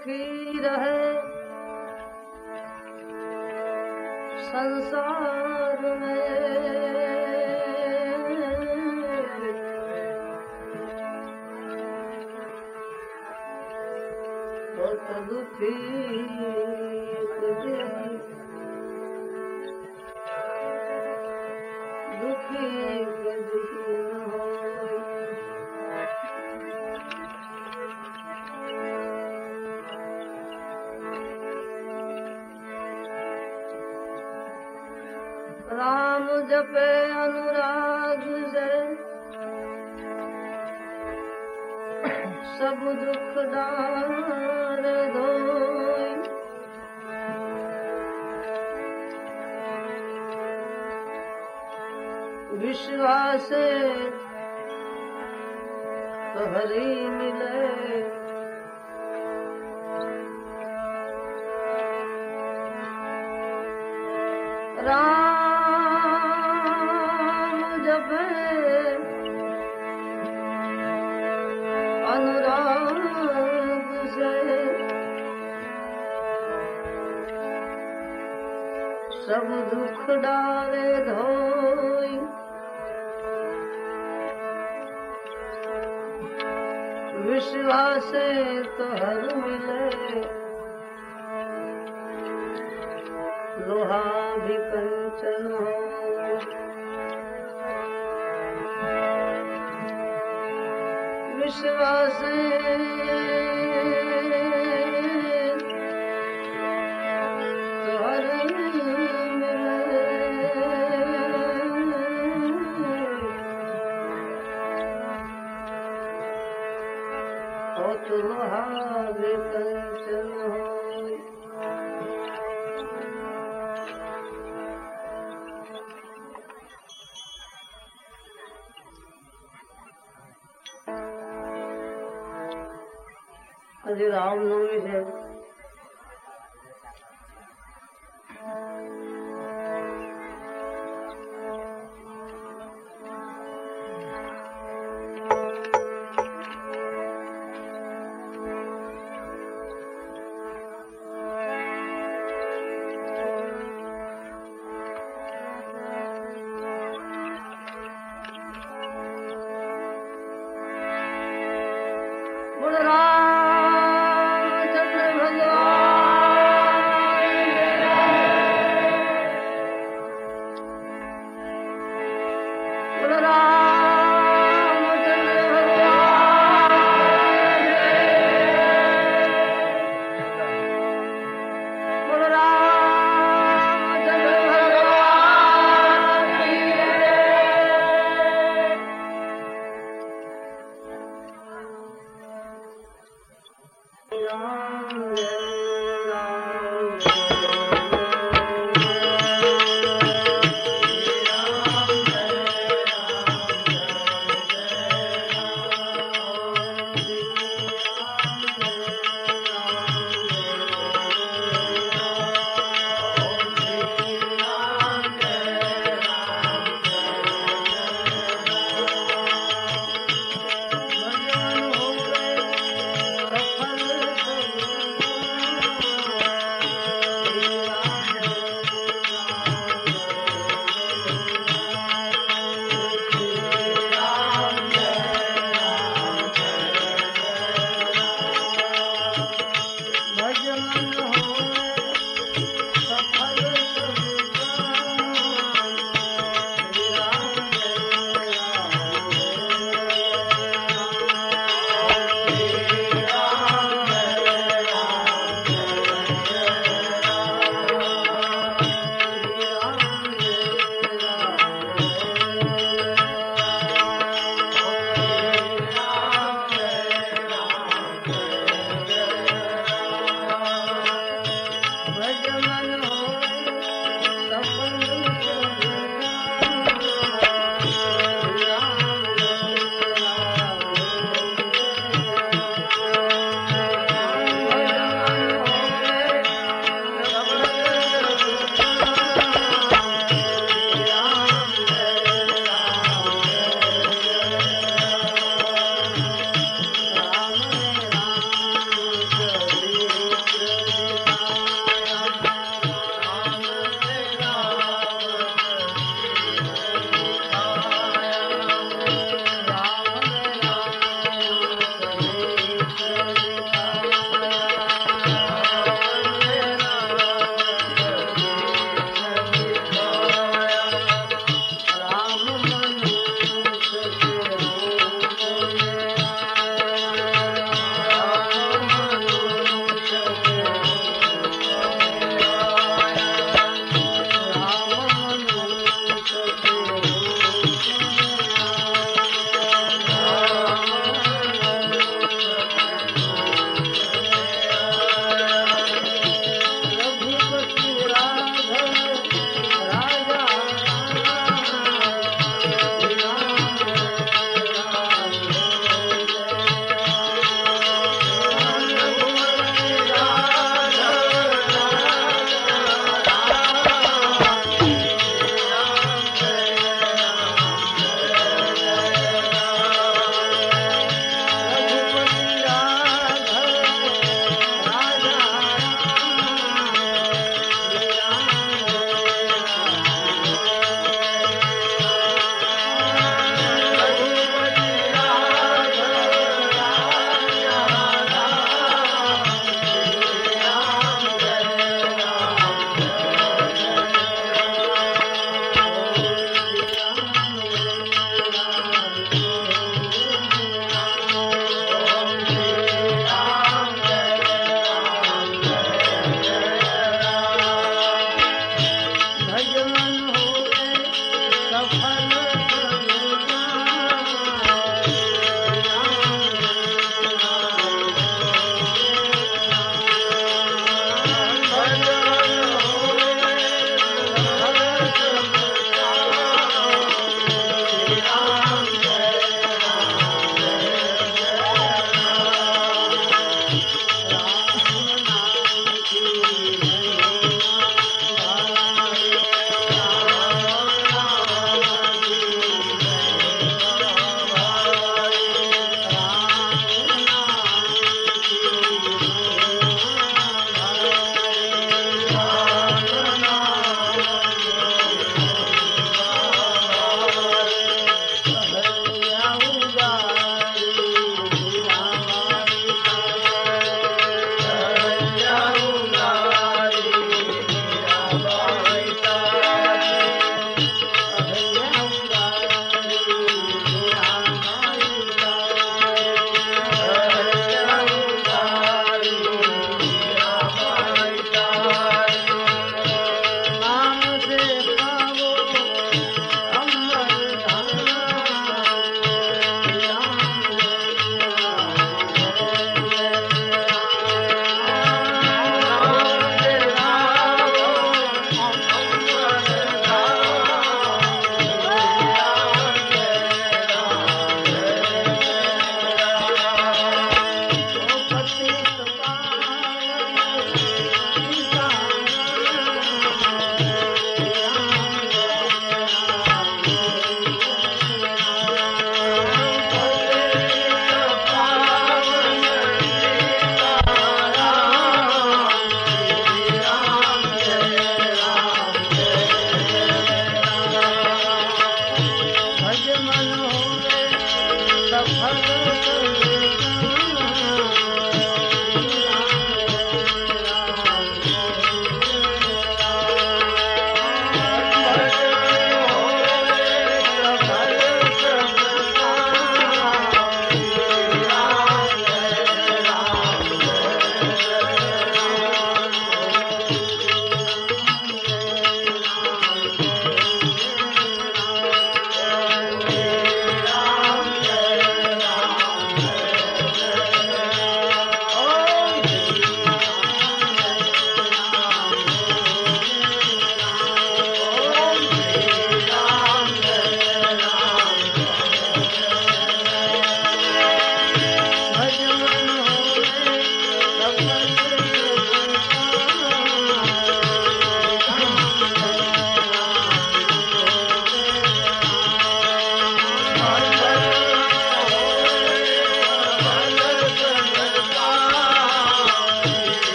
सुखी रहे संसार में। तो જપે અનુરાગ સે સબ દુઃખ દાર ધોઈ વિશ્વાસે હરી મિલે विश्वास तो हर मिले लोहा भी कंचन हो विश्वास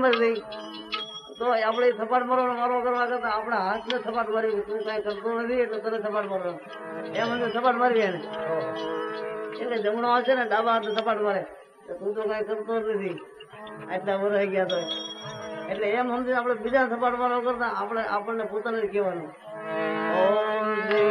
થપાટ નહીં તો આપણે થપાટ મારવાનો મારો કરવા કરતા આપણા હાથને થપાટ મારી તું કઈ કરતો નથી એટલે તને થપાટ મારવાનો. એમ અમે થપાટ મારી એને એટલે જમણો હશે ને, ડાબા હાથે થપાટ મારે. તું તો કઈ કરતો નથી. આટલા વરાઈ ગયા તો એટલે એમ સમજી આપણે બીજા થપાટ મારવા કરતા આપણે આપણને પોતાને જ કહેવાનું. ઓમ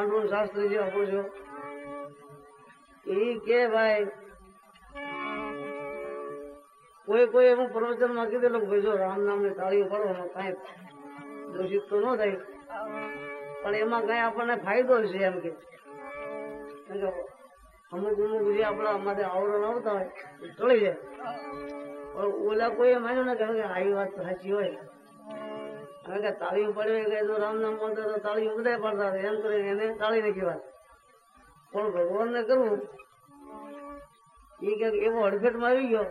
પાંડુ શાસ્ત્રીજી આપો છો. એ કે ભાઈ, કોઈ કોઈ એવું પ્રવચનમાં કીધેલું ભાઈ જો રામ નામની તાળીઓ પડો કાંઈ દોષિત તો ન થાય. પણ એમાં કઈ આપણને ફાયદો છે એમ કે. અમુક અમુક જે આપણા માટે આવરણ આવતા હોય ચડી જાય. પણ ઓલા કોઈ માન્યું ને કે આવી વાત સાચી હોય. હવે કે તાળીઓ પડે કે જો રામ નામ બોલતા તો તાળીઓ બધા પડતા એમ કરીને એને તાળી નાખી વાત પણ ભગવાનને કરવું. એ કે એવો હડફેટમાં આવી ગયો.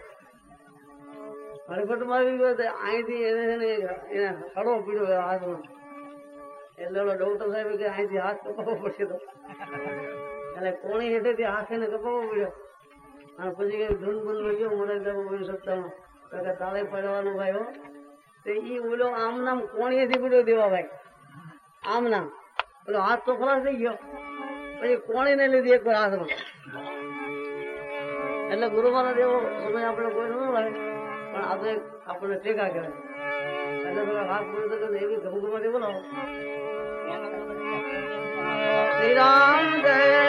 હડફેટમાં આવી ગયો તો અહીંથી એને ને એને હળવો પીડ્યો હાથમાં. એટલે ઓલો ડોક્ટર સાહેબ કે અહીંથી હાથ કપાવવો પડશે તો. એટલે કોણી હેઠેથી હાથ એને કપાવવો પડ્યો. અને પછી ધૂનમાં ગયો સપ્તાહમાં તો કે તાળે પડવાનું ભાઈ હો. ઓલો આમ નામ કોણીએથી દીપડ્યો દેવા ભાઈ આમ નામ ઓલો હાથ તો ખલાસ થઈ ગયો. પછી કોણીને લીધી એક હાથમાં એટલે ગુરુ મહારાજ એવો સમય આપણે કોઈ ન લાગે પણ આપણે આપણને ટેકા કહેવાય. એટલે પેલા હાથ બોલતો કે એવી ગમગમાટી બોલાવો. શ્રી રામ જય.